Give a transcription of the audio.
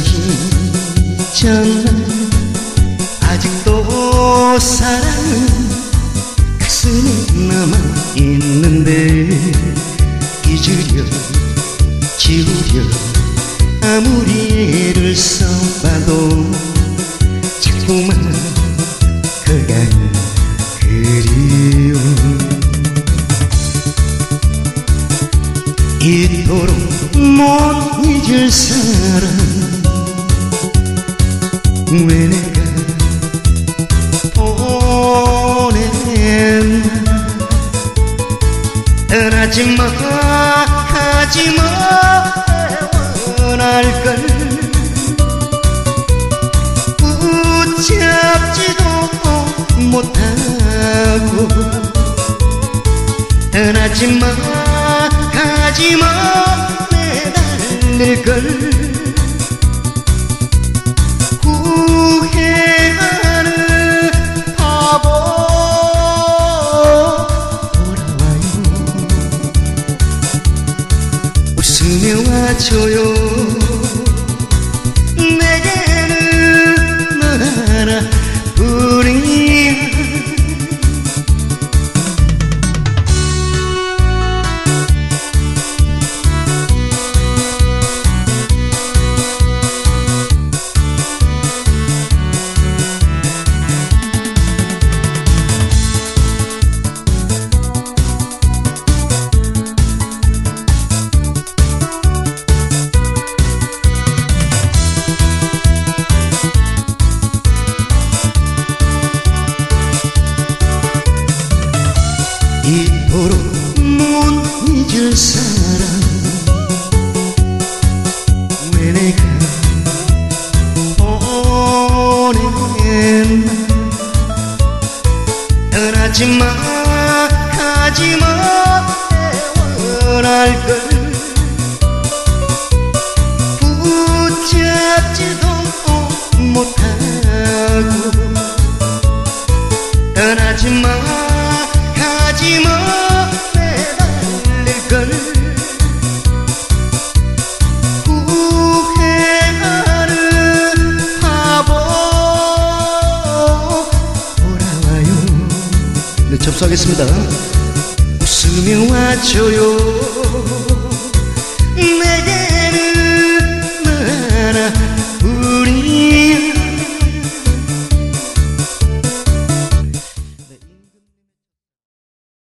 잊었나? 아직도 사랑은 가슴에 남아있는데 잊으려 지우려 아무리 애를 써봐도 자꾸만 그가 그리워. 이토록 못 잊을 사람 왜 내가. 보냈나 떠나지마 하지마 원할걸. 붙잡지도 못하고. 떠나지마 가지마 매달릴걸 와줘요 이토록 못 잊을 사람. 왜 내가 보냈나? 떠나지마 가지마 가지마 매달릴걸. 후회하는 바보. 돌아와요. 네 접수하겠습니다. 웃으며 와줘요